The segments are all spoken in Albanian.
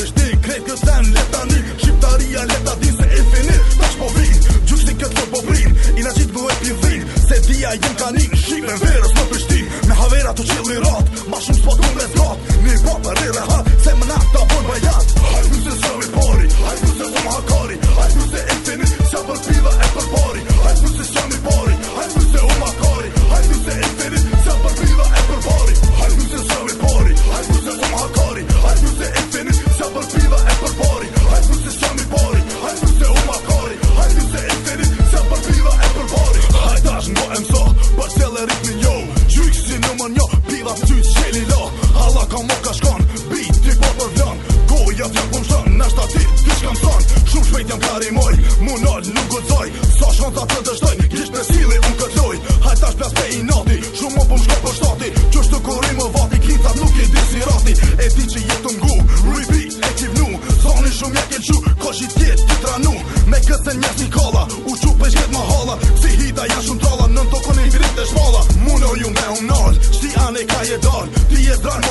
është di krejt këtë zem leta një Shqiptaria leta din se e Ta po që po vrinë, gjyksin këtë për po vrinë I qitë më e se tia tribunal nuk gocoj sa shkon ta të dështoj kisht me sili unë këtë loj tash plas pe i nati shumë më pëm shko për shtati Qështë të kori më vati klitat nuk i disi rati e ti që jetë ngu ruj bi e kiv nu shumë jak e lqu ko shi tjet ti tra me këtë se njës një kalla u qu pëj shket më hala si hita ja shumë tralla nën të kone i grit e shmalla mune o ju me unal shti ane ka je dal ti je dran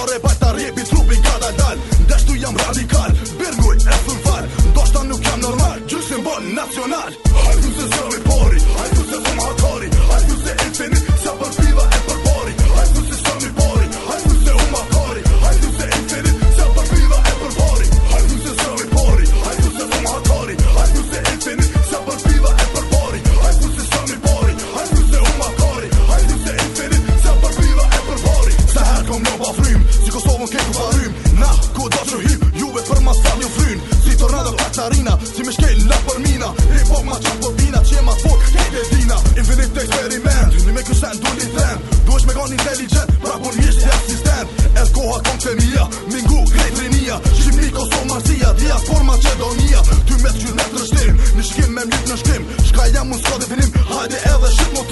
Sarina Që me shkejnë la për mina E po ma qatë për po vina Qe e ma të fokë po kejnë e dina Infinite experiment Që një me kësen du një ten Du është me ka një inteligent Pra për po një shkejnë asistent E të koha kom të mija Mingu krejt rinia Shqip, që mi kosonë marzia Dhja forma që do njia Ty me të që në të rështim Në shkim me mjët në shkim Shka jam unë s'ka definim Hajde edhe shqit